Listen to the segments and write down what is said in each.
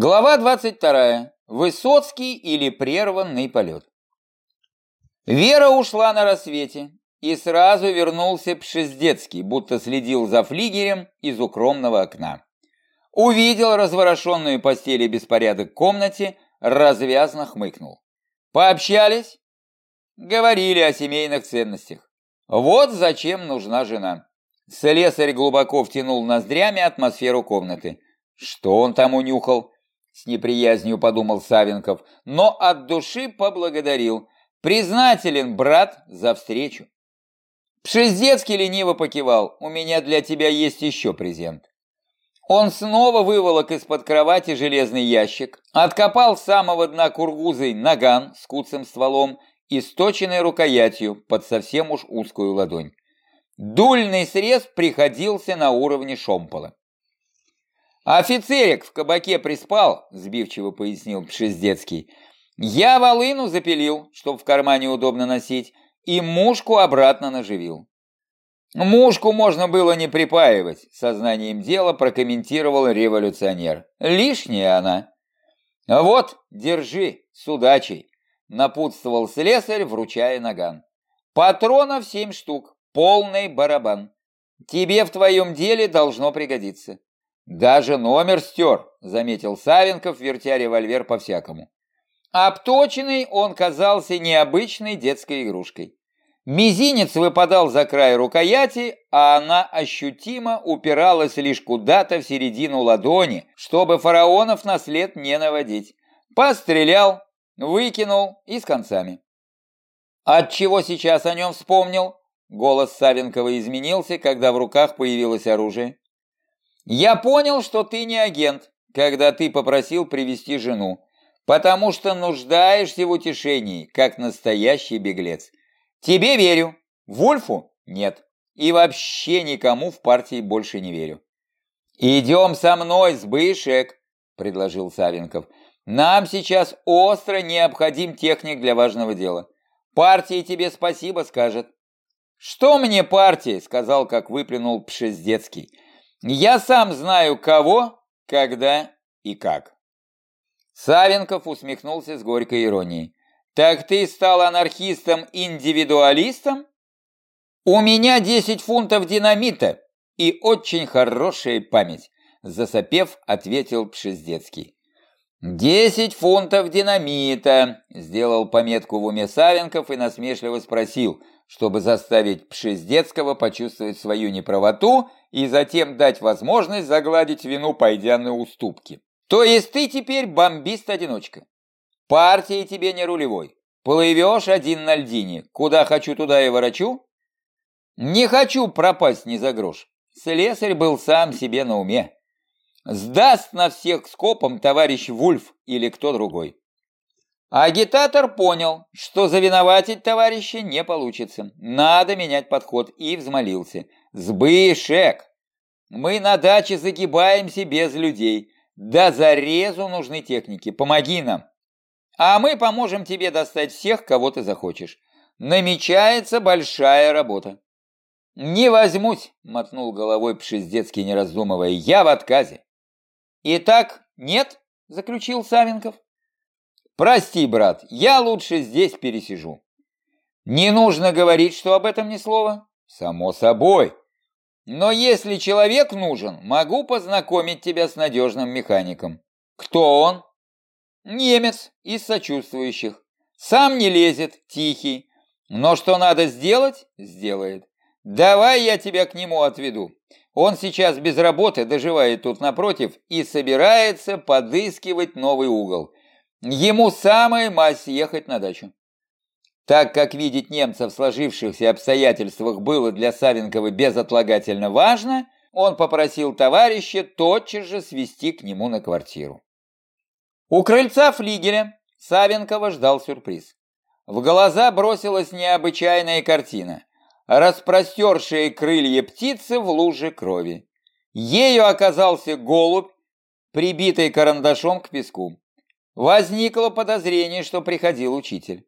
Глава 22. Высоцкий или прерванный полет. Вера ушла на рассвете, и сразу вернулся Пшездецкий, будто следил за флигерем из укромного окна. Увидел разворошенную постель и беспорядок в комнате, развязно хмыкнул. Пообщались? Говорили о семейных ценностях. Вот зачем нужна жена. Слесарь глубоко втянул ноздрями атмосферу комнаты. Что он там унюхал? С неприязнью подумал Савенков, но от души поблагодарил. Признателен, брат, за встречу. Пшездецкий лениво покивал. У меня для тебя есть еще презент. Он снова выволок из-под кровати железный ящик, откопал с самого дна кургузой наган с куцым стволом и сточенной рукоятью под совсем уж узкую ладонь. Дульный срез приходился на уровне шомпола. «Офицерик в кабаке приспал», — сбивчиво пояснил Пшиздецкий. «Я волыну запилил, чтоб в кармане удобно носить, и мушку обратно наживил». «Мушку можно было не припаивать», — сознанием дела прокомментировал революционер. «Лишняя она». «Вот, держи, с удачей», — напутствовал слесарь, вручая наган. «Патронов семь штук, полный барабан. Тебе в твоем деле должно пригодиться». «Даже номер стер», — заметил Савенков, вертя револьвер по-всякому. Обточенный он казался необычной детской игрушкой. Мизинец выпадал за край рукояти, а она ощутимо упиралась лишь куда-то в середину ладони, чтобы фараонов на след не наводить. Пострелял, выкинул и с концами. От чего сейчас о нем вспомнил? Голос Савенкова изменился, когда в руках появилось оружие. Я понял, что ты не агент, когда ты попросил привести жену, потому что нуждаешься в утешении, как настоящий беглец. Тебе верю, Вульфу нет, и вообще никому в партии больше не верю. «Идем со мной, Сбышек», — предложил Савенков. «Нам сейчас остро необходим техник для важного дела. Партия тебе спасибо скажет». «Что мне партия?» — сказал, как выплюнул Пшездецкий. Я сам знаю кого, когда и как. Савенков усмехнулся с горькой иронией. Так ты стал анархистом-индивидуалистом? У меня 10 фунтов динамита и очень хорошая память, засопев, ответил Пшиздецкий. «Десять фунтов динамита!» – сделал пометку в уме Савенков и насмешливо спросил, чтобы заставить Пшиздецкого почувствовать свою неправоту и затем дать возможность загладить вину, пойдя на уступки. То есть ты теперь бомбист-одиночка. Партия тебе не рулевой. Плывешь один на льдине. Куда хочу, туда и ворочу? Не хочу пропасть ни за грош. Слесарь был сам себе на уме. Сдаст на всех скопом товарищ Вульф или кто другой. Агитатор понял, что завиноватить товарища не получится. Надо менять подход и взмолился. Сбышек! Мы на даче загибаемся без людей. Да зарезу нужны техники. Помоги нам. А мы поможем тебе достать всех, кого ты захочешь. Намечается большая работа. Не возьмусь, мотнул головой Пшиздецкий, не раздумывая. Я в отказе. Итак, нет, заключил Савенков. Прости, брат, я лучше здесь пересижу. Не нужно говорить, что об этом ни слова. Само собой. Но если человек нужен, могу познакомить тебя с надежным механиком. Кто он? Немец из сочувствующих. Сам не лезет, тихий. Но что надо сделать, сделает. Давай я тебя к нему отведу. Он сейчас без работы, доживает тут напротив и собирается подыскивать новый угол. Ему самое мать ехать на дачу. Так как видеть немца в сложившихся обстоятельствах было для Савенкова безотлагательно важно, он попросил товарища тотчас же свести к нему на квартиру. У крыльца флигеля Савенкова ждал сюрприз. В глаза бросилась необычайная картина. Распростершие крылья птицы в луже крови. Ею оказался голубь, прибитый карандашом к песку. Возникло подозрение, что приходил учитель.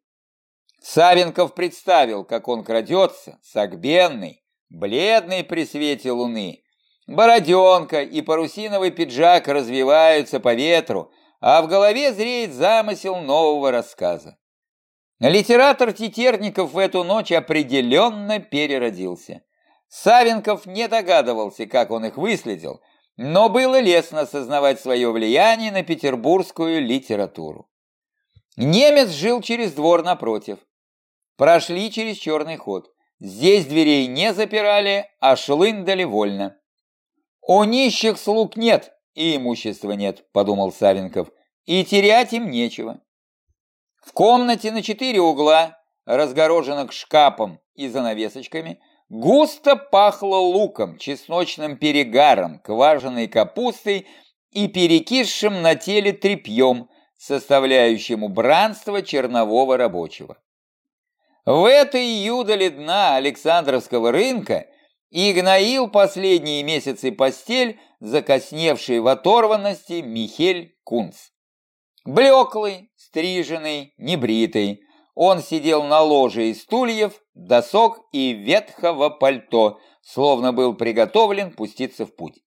Савенков представил, как он крадется, согбенный, бледный при свете луны. Бороденка и парусиновый пиджак развиваются по ветру, а в голове зреет замысел нового рассказа. Литератор Тетерников в эту ночь определенно переродился. Савенков не догадывался, как он их выследил, но было лестно осознавать свое влияние на петербургскую литературу. Немец жил через двор напротив. Прошли через черный ход. Здесь дверей не запирали, а шлындали вольно. «У нищих слуг нет и имущества нет», — подумал Савенков, — «и терять им нечего». В комнате на четыре угла, разгороженных шкафом и занавесочками, густо пахло луком, чесночным перегаром, кваженой капустой и перекисшим на теле тряпьем, составляющим убранство чернового рабочего. В этой юдоле дна Александровского рынка Игнаил последние месяцы постель, закосневший в оторванности Михель Кунц. Блеклый, стриженный, небритый, он сидел на ложе из стульев, досок и ветхого пальто, словно был приготовлен пуститься в путь.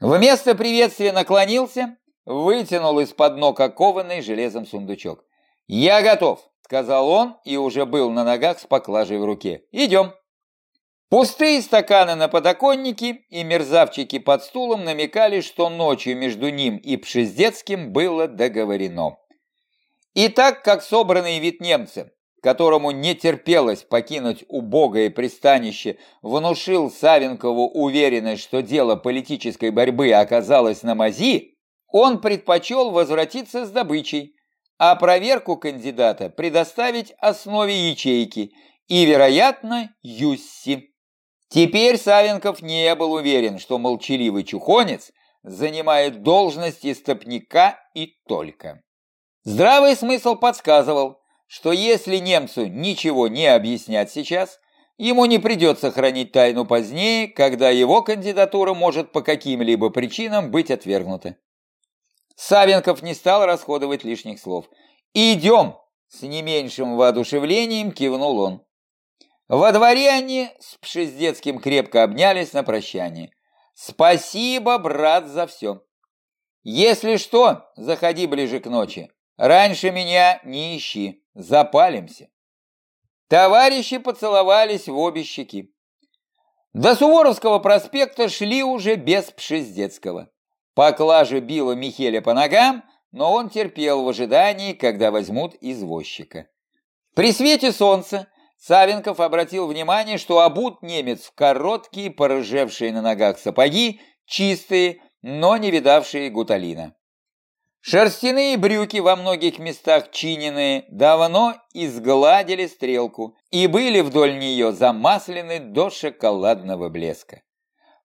Вместо приветствия наклонился, вытянул из-под ног окованный железом сундучок. «Я готов», — сказал он и уже был на ногах с поклажей в руке. «Идем». Пустые стаканы на подоконнике и мерзавчики под стулом намекали, что ночью между ним и Пшиздецким было договорено. И так как собранный вид немца, которому не терпелось покинуть убогое пристанище, внушил Савенкову уверенность, что дело политической борьбы оказалось на мази, он предпочел возвратиться с добычей, а проверку кандидата предоставить основе ячейки и, вероятно, Юсси. Теперь Савенков не был уверен, что молчаливый чухонец занимает должность истопника и только. Здравый смысл подсказывал, что если немцу ничего не объяснять сейчас, ему не придется хранить тайну позднее, когда его кандидатура может по каким-либо причинам быть отвергнута. Савенков не стал расходовать лишних слов. «Идем!» – с не меньшим воодушевлением кивнул он. Во дворе они с Пшиздецким крепко обнялись на прощание. «Спасибо, брат, за все. Если что, заходи ближе к ночи. Раньше меня не ищи, запалимся». Товарищи поцеловались в обе щеки. До Суворовского проспекта шли уже без Пшиздецкого. Поклажа била Михеля по ногам, но он терпел в ожидании, когда возьмут извозчика. При свете солнца Савенков обратил внимание, что обут немец в короткие, порыжевшие на ногах сапоги, чистые, но не видавшие гуталина. Шерстяные брюки во многих местах чиненные давно изгладили стрелку и были вдоль нее замаслены до шоколадного блеска.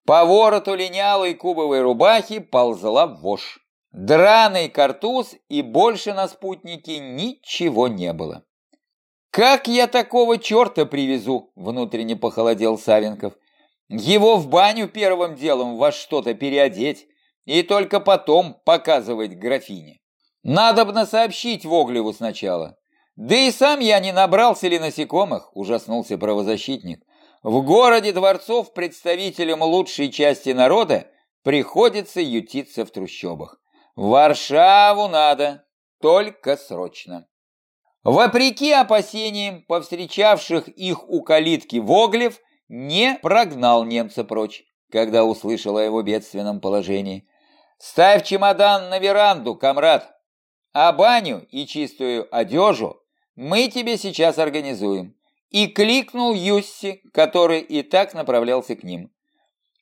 По вороту линялой кубовой рубахи ползла вошь. Драный картуз и больше на спутнике ничего не было. «Как я такого черта привезу?» – внутренне похолодел Савенков. «Его в баню первым делом во что-то переодеть и только потом показывать графине. Надобно сообщить Воглеву сначала. Да и сам я не набрался ли насекомых?» – ужаснулся правозащитник. «В городе дворцов представителям лучшей части народа приходится ютиться в трущобах. Варшаву надо, только срочно». Вопреки опасениям, повстречавших их у калитки Воглев, не прогнал немца прочь, когда услышал о его бедственном положении. «Ставь чемодан на веранду, комрад, а баню и чистую одежу мы тебе сейчас организуем». И кликнул Юсси, который и так направлялся к ним.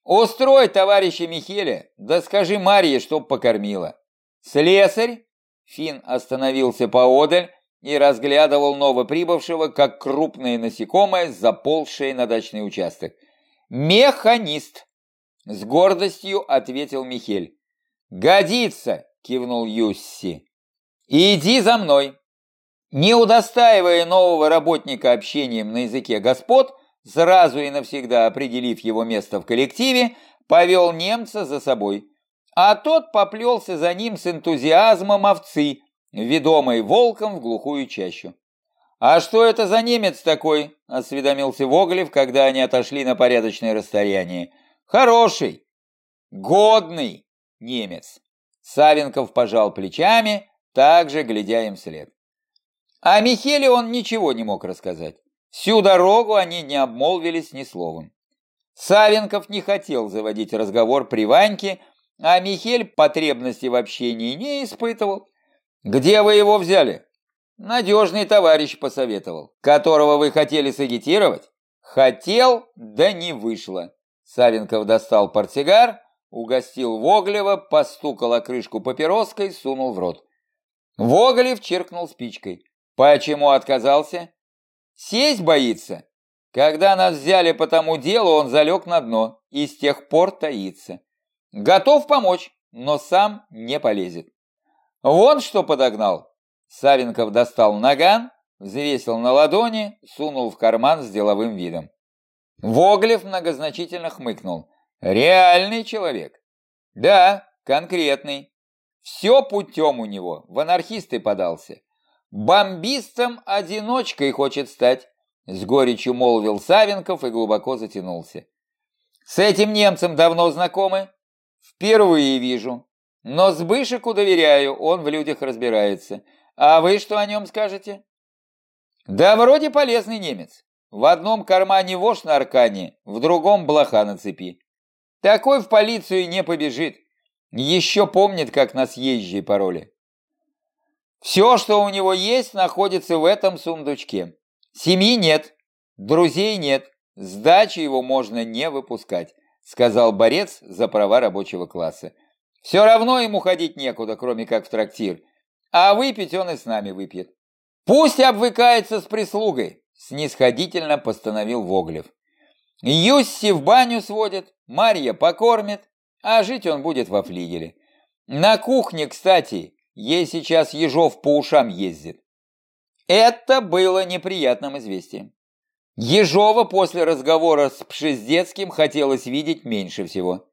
«Устрой товарища Михеля, да скажи Марье, чтоб покормила». «Слесарь?» Фин остановился поодаль, и разглядывал новоприбывшего, как крупное насекомое, заползшее на дачный участок. «Механист!» — с гордостью ответил Михель. «Годится!» — кивнул Юсси. «Иди за мной!» Не удостаивая нового работника общением на языке господ, сразу и навсегда определив его место в коллективе, повел немца за собой. А тот поплелся за ним с энтузиазмом овцы, ведомой волком в глухую чащу. «А что это за немец такой?» – осведомился Воглев, когда они отошли на порядочное расстояние. «Хороший, годный немец. Савенков пожал плечами, также глядя им вслед. О Михеле он ничего не мог рассказать. Всю дорогу они не обмолвились ни словом. Савенков не хотел заводить разговор при Ваньке, а Михель потребности в общении не испытывал. «Где вы его взяли?» «Надежный товарищ посоветовал, которого вы хотели сагитировать?» «Хотел, да не вышло». Савенков достал портсигар, угостил Воглева, постукал о крышку папироской, сунул в рот. Воглев чиркнул спичкой. «Почему отказался?» «Сесть боится. Когда нас взяли по тому делу, он залег на дно и с тех пор таится. Готов помочь, но сам не полезет. Вон что подогнал. Савенков достал наган, взвесил на ладони, сунул в карман с деловым видом. Воглев многозначительно хмыкнул. Реальный человек. Да, конкретный. Все путем у него, в анархисты подался. Бомбистом-одиночкой хочет стать. С горечью молвил Савенков и глубоко затянулся. С этим немцем давно знакомы? Впервые вижу. Но Сбышику доверяю, он в людях разбирается. А вы что о нем скажете? Да вроде полезный немец. В одном кармане вошь на аркане, в другом блоха на цепи. Такой в полицию не побежит. Еще помнит, как нас езжие пароли. Все, что у него есть, находится в этом сундучке. Семьи нет, друзей нет, сдачи его можно не выпускать, сказал борец за права рабочего класса. Все равно ему ходить некуда, кроме как в трактир, а выпить он и с нами выпьет. Пусть обвыкается с прислугой, снисходительно постановил Воглев. Юсси в баню сводит, Марья покормит, а жить он будет во флигеле. На кухне, кстати, ей сейчас Ежов по ушам ездит. Это было неприятным известием. Ежова после разговора с Пшиздецким хотелось видеть меньше всего.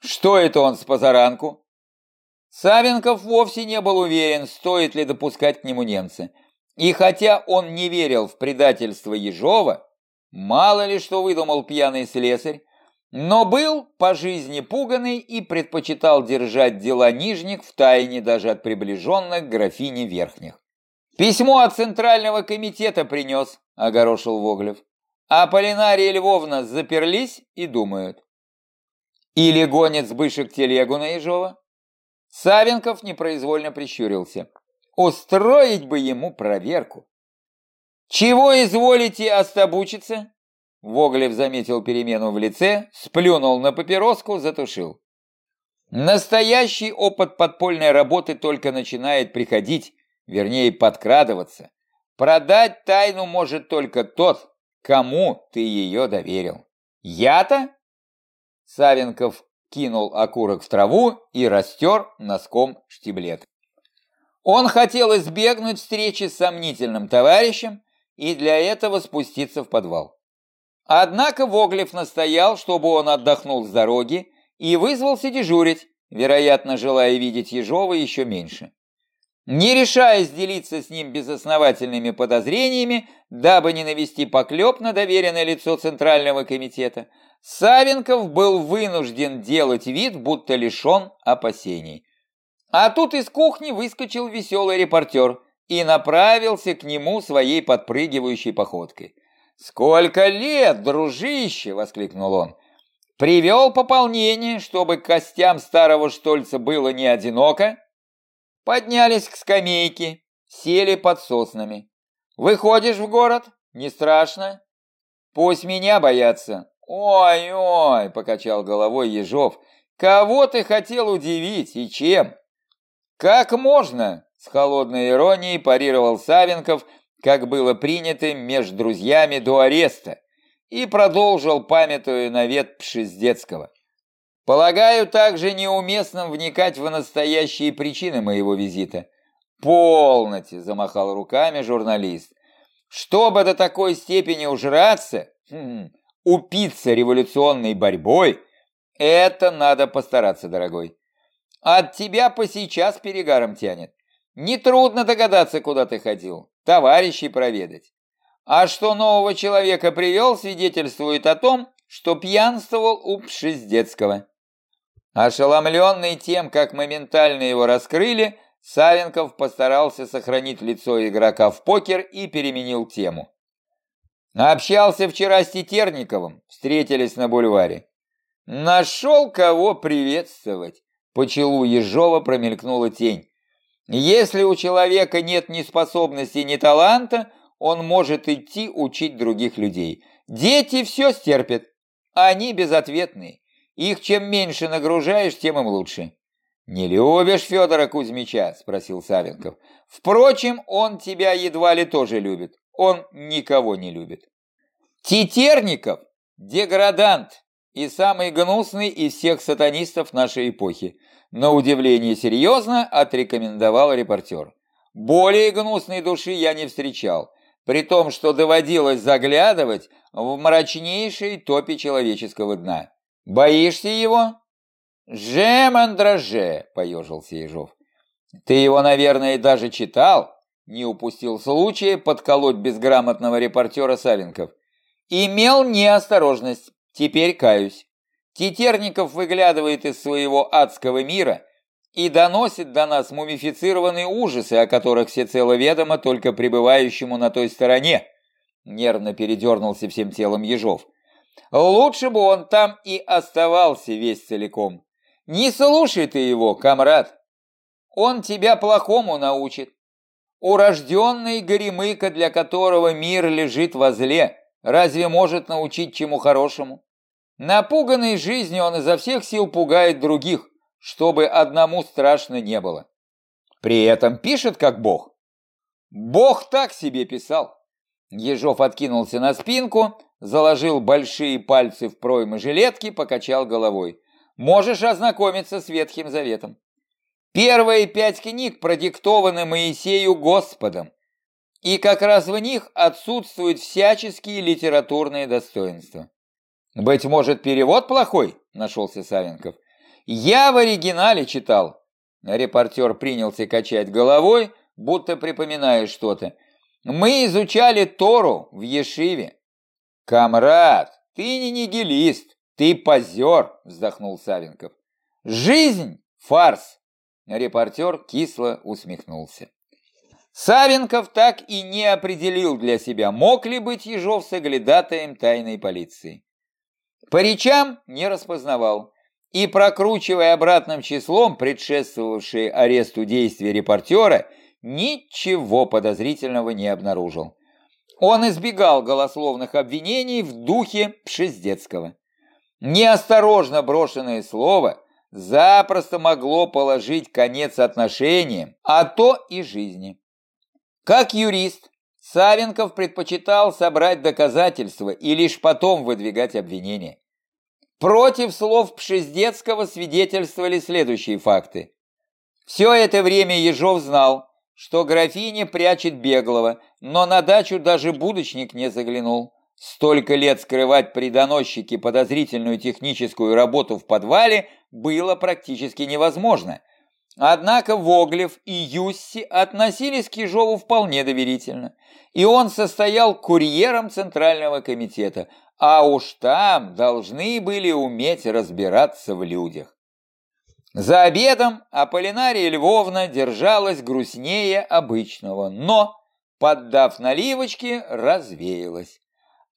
Что это он с позаранку? Савенков вовсе не был уверен, стоит ли допускать к нему немца. И хотя он не верил в предательство Ежова, мало ли что выдумал пьяный слесарь, но был по жизни пуганный и предпочитал держать дела нижних в тайне даже от приближенных графини верхних. «Письмо от Центрального комитета принес», — огорошил Воглев. «А Полинария Львовна заперлись и думают». «Или гонит сбышек телегу на Ежова?» Савенков непроизвольно прищурился. «Устроить бы ему проверку». «Чего изволите остобучиться?» Воглев заметил перемену в лице, сплюнул на папироску, затушил. Настоящий опыт подпольной работы только начинает приходить, вернее подкрадываться. Продать тайну может только тот, кому ты ее доверил. Я-то? Савенков кинул окурок в траву и растер носком штиблет. Он хотел избегнуть встречи с сомнительным товарищем и для этого спуститься в подвал. Однако Воглев настоял, чтобы он отдохнул с дороги и вызвался дежурить, вероятно, желая видеть Ежова еще меньше. Не решаясь делиться с ним безосновательными подозрениями, дабы не навести поклеп на доверенное лицо Центрального комитета, Савенков был вынужден делать вид, будто лишен опасений. А тут из кухни выскочил веселый репортер и направился к нему своей подпрыгивающей походкой. «Сколько лет, дружище!» — воскликнул он. «Привел пополнение, чтобы костям старого Штольца было не одиноко?» Поднялись к скамейке, сели под соснами. Выходишь в город? Не страшно? Пусть меня боятся. Ой-ой, покачал головой Ежов. Кого ты хотел удивить и чем? Как можно? С холодной иронией парировал Савенков, как было принято между друзьями до ареста, и продолжил, памятуя навет Пшиздецкого. Полагаю, также неуместным вникать в настоящие причины моего визита. Полноте, замахал руками журналист. Чтобы до такой степени ужраться, хм, упиться революционной борьбой, это надо постараться, дорогой. От тебя по сейчас перегаром тянет. Нетрудно догадаться, куда ты ходил. Товарищей проведать. А что нового человека привел, свидетельствует о том, что пьянствовал у Пшиздецкого. Ошеломленный тем, как моментально его раскрыли, Савенков постарался сохранить лицо игрока в покер и переменил тему. Общался вчера с Тетерниковым, встретились на бульваре. Нашел кого приветствовать. По челу Ежова промелькнула тень. Если у человека нет ни способности, ни таланта, он может идти учить других людей. Дети все стерпят, они безответные. Их чем меньше нагружаешь, тем им лучше. «Не любишь Федора Кузьмича?» – спросил Савенков. «Впрочем, он тебя едва ли тоже любит. Он никого не любит». Тетерников – деградант и самый гнусный из всех сатанистов нашей эпохи. На удивление серьезно отрекомендовал репортер. Более гнусной души я не встречал, при том, что доводилось заглядывать в мрачнейшей топе человеческого дна. Боишься его? «Же, мандраже!» — поежился Ежов. «Ты его, наверное, даже читал?» Не упустил случая подколоть безграмотного репортера Савенков. «Имел неосторожность. Теперь каюсь. Тетерников выглядывает из своего адского мира и доносит до нас мумифицированные ужасы, о которых всецело ведомо только пребывающему на той стороне». Нервно передернулся всем телом Ежов. «Лучше бы он там и оставался весь целиком. Не слушай ты его, комрад. Он тебя плохому научит. Урожденный горемыка, для которого мир лежит возле, разве может научить чему хорошему? Напуганный жизнью он изо всех сил пугает других, чтобы одному страшно не было. При этом пишет как бог. Бог так себе писал. Ежов откинулся на спинку, заложил большие пальцы в проймы жилетки, покачал головой можешь ознакомиться с Ветхим Заветом. Первые пять книг продиктованы Моисею Господом, и как раз в них отсутствуют всяческие литературные достоинства. «Быть может, перевод плохой?» – нашелся Савенков. «Я в оригинале читал». Репортер принялся качать головой, будто припоминая что-то. «Мы изучали Тору в Ешиве». «Камрад, ты не нигилист, «Ты позер!» – вздохнул Савенков. «Жизнь – фарс!» – репортер кисло усмехнулся. Савенков так и не определил для себя, мог ли быть Ежов соглядатаем тайной полиции. По речам не распознавал и, прокручивая обратным числом предшествовавшие аресту действия репортера, ничего подозрительного не обнаружил. Он избегал голословных обвинений в духе Пшездецкого. Неосторожно брошенное слово запросто могло положить конец отношениям, а то и жизни. Как юрист, Савенков предпочитал собрать доказательства и лишь потом выдвигать обвинения. Против слов Пшездецкого свидетельствовали следующие факты. Все это время Ежов знал, что графиня прячет беглого, но на дачу даже будочник не заглянул. Столько лет скрывать при подозрительную техническую работу в подвале было практически невозможно. Однако Воглев и Юсси относились к Ежову вполне доверительно, и он состоял курьером Центрального комитета, а уж там должны были уметь разбираться в людях. За обедом Аполлинария Львовна держалась грустнее обычного, но, поддав наливочки, развеялась.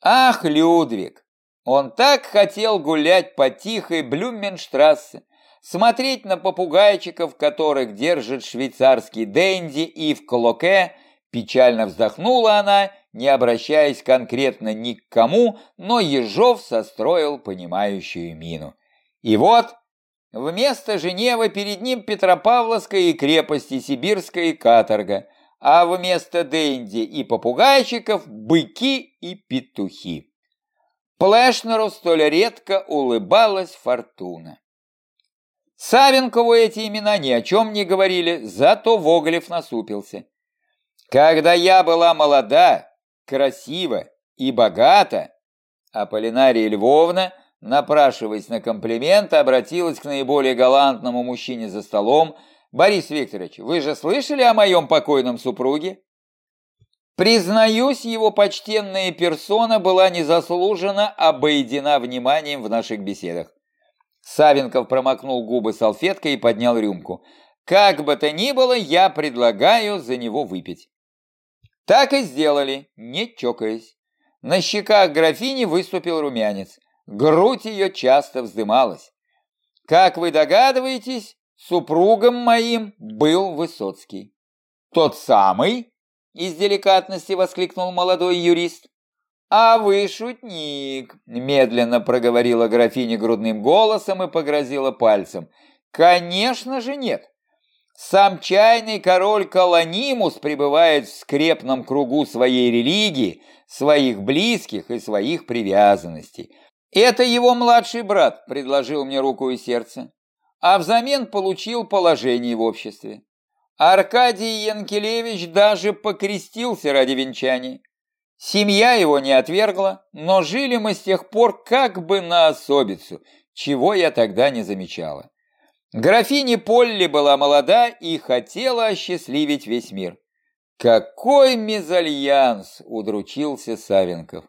Ах, Людвиг! Он так хотел гулять по тихой Блюменштрассе, смотреть на попугайчиков, которых держит швейцарский Дэнди, и в Клоке печально вздохнула она, не обращаясь конкретно ни к кому, но Ежов состроил понимающую мину. И вот вместо Женевы перед ним Петропавловская и крепости Сибирская каторга, а вместо Дэнди и попугайчиков – быки и петухи. Плешнеру столь редко улыбалась фортуна. Савенкову эти имена ни о чем не говорили, зато Воголев насупился. Когда я была молода, красива и богата, Аполлинария Львовна, напрашиваясь на комплимент, обратилась к наиболее галантному мужчине за столом, Борис Викторович, вы же слышали о моем покойном супруге? Признаюсь, его почтенная персона была незаслуженно обойдена вниманием в наших беседах. Савенков промокнул губы салфеткой и поднял рюмку. «Как бы то ни было, я предлагаю за него выпить». Так и сделали, не чокаясь. На щеках графини выступил румянец. Грудь ее часто вздымалась. Как вы догадываетесь, супругом моим был Высоцкий. Тот самый? Из деликатности воскликнул молодой юрист. «А вы шутник», – медленно проговорила графиня грудным голосом и погрозила пальцем. «Конечно же нет. Сам чайный король Колонимус пребывает в скрепном кругу своей религии, своих близких и своих привязанностей. Это его младший брат предложил мне руку и сердце, а взамен получил положение в обществе. Аркадий Янкелевич даже покрестился ради венчания. Семья его не отвергла, но жили мы с тех пор как бы на особицу, чего я тогда не замечала. Графиня Полли была молода и хотела осчастливить весь мир. Какой мезальянс, удручился Савенков.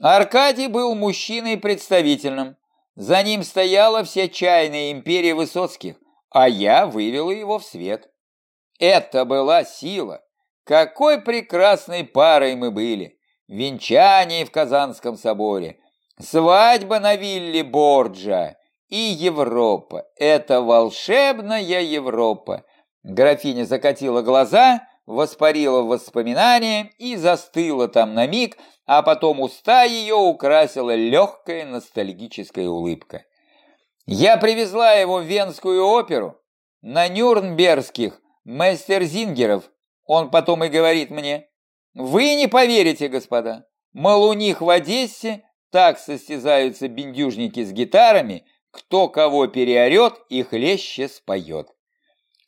Аркадий был мужчиной представительным. За ним стояла вся чайная империя Высоцких, а я вывела его в свет. Это была сила. Какой прекрасной парой мы были! Венчание в Казанском соборе, свадьба на вилле Борджа и Европа. Это волшебная Европа. Графиня закатила глаза, воспарила воспоминания и застыла там на миг, а потом уста ее украсила легкая ностальгическая улыбка. Я привезла его в Венскую оперу на Нюрнбергских мастерзингеров он потом и говорит мне, вы не поверите, господа, мол, у них в Одессе так состязаются бендюжники с гитарами, кто кого переорет и хлеще споет.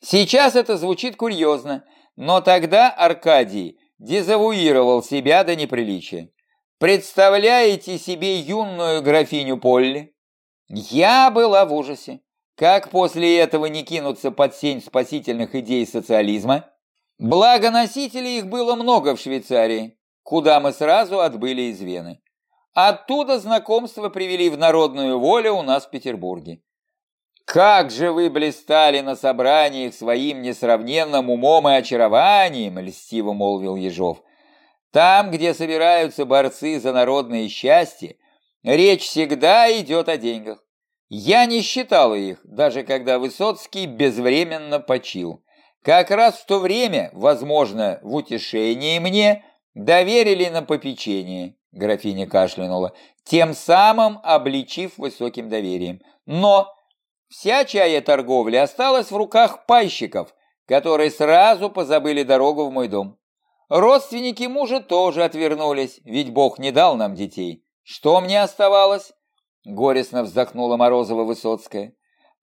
Сейчас это звучит курьезно, но тогда Аркадий дезавуировал себя до неприличия. Представляете себе юную графиню Полли? Я была в ужасе. Как после этого не кинуться под сень спасительных идей социализма? Благо носителей их было много в Швейцарии, куда мы сразу отбыли из Вены. Оттуда знакомства привели в народную волю у нас в Петербурге. «Как же вы блистали на собраниях своим несравненным умом и очарованием!» — льстиво молвил Ежов. «Там, где собираются борцы за народное счастье, речь всегда идет о деньгах. Я не считал их, даже когда Высоцкий безвременно почил. Как раз в то время, возможно, в утешении мне, доверили на попечение, графиня кашлянула, тем самым обличив высоким доверием. Но вся чая торговля осталась в руках пайщиков, которые сразу позабыли дорогу в мой дом. Родственники мужа тоже отвернулись, ведь Бог не дал нам детей. Что мне оставалось? Горестно вздохнула Морозова-Высоцкая.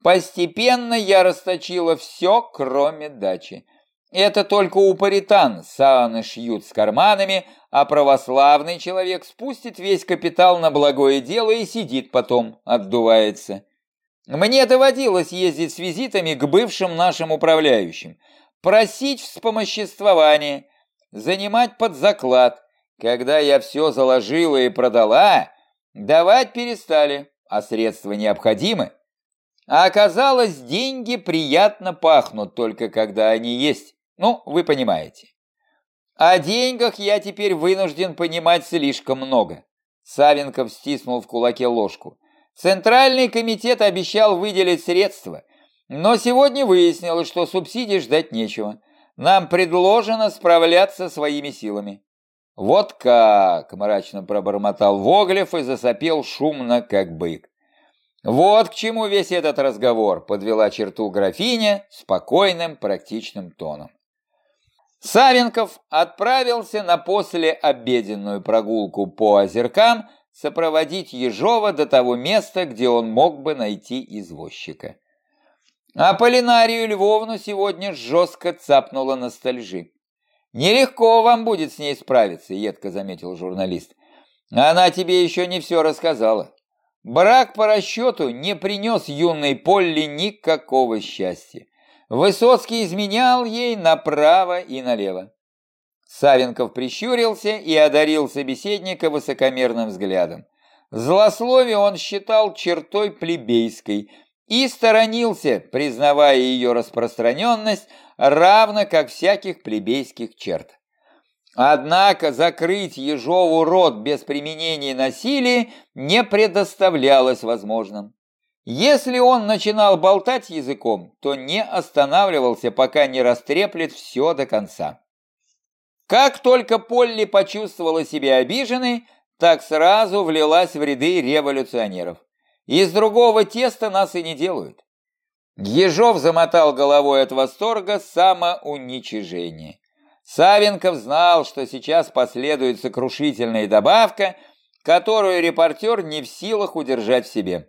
Постепенно я расточила все, кроме дачи. Это только у паритан сауны шьют с карманами, а православный человек спустит весь капитал на благое дело и сидит потом, отдувается. Мне доводилось ездить с визитами к бывшим нашим управляющим, просить вспомоществования, занимать под заклад. Когда я все заложила и продала, давать перестали, а средства необходимы. А оказалось, деньги приятно пахнут только когда они есть. Ну, вы понимаете. О деньгах я теперь вынужден понимать слишком много. Савенков стиснул в кулаке ложку. Центральный комитет обещал выделить средства, но сегодня выяснилось, что субсидий ждать нечего. Нам предложено справляться своими силами. Вот как, мрачно пробормотал Воглев и засопел шумно, как бык. Вот к чему весь этот разговор, подвела черту графиня спокойным, практичным тоном. Савенков отправился на послеобеденную прогулку по озеркам сопроводить Ежова до того места, где он мог бы найти извозчика. А Полинарию Львовну сегодня жестко цапнула ностальжи. «Нелегко вам будет с ней справиться», — едко заметил журналист. «Она тебе еще не все рассказала. Брак по расчету не принес юной Полли никакого счастья. Высоцкий изменял ей направо и налево. Савенков прищурился и одарил собеседника высокомерным взглядом. Злословие он считал чертой плебейской и сторонился, признавая ее распространенность, равно как всяких плебейских черт. Однако закрыть Ежову рот без применения насилия не предоставлялось возможным. Если он начинал болтать языком, то не останавливался, пока не растреплет все до конца. Как только Полли почувствовала себя обиженной, так сразу влилась в ряды революционеров. Из другого теста нас и не делают. Ежов замотал головой от восторга самоуничижения. Савенков знал, что сейчас последует сокрушительная добавка, которую репортер не в силах удержать в себе.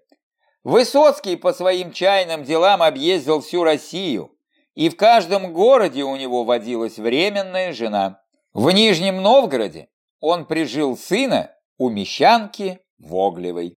Высоцкий по своим чайным делам объездил всю Россию, и в каждом городе у него водилась временная жена. В Нижнем Новгороде он прижил сына у мещанки Воглевой.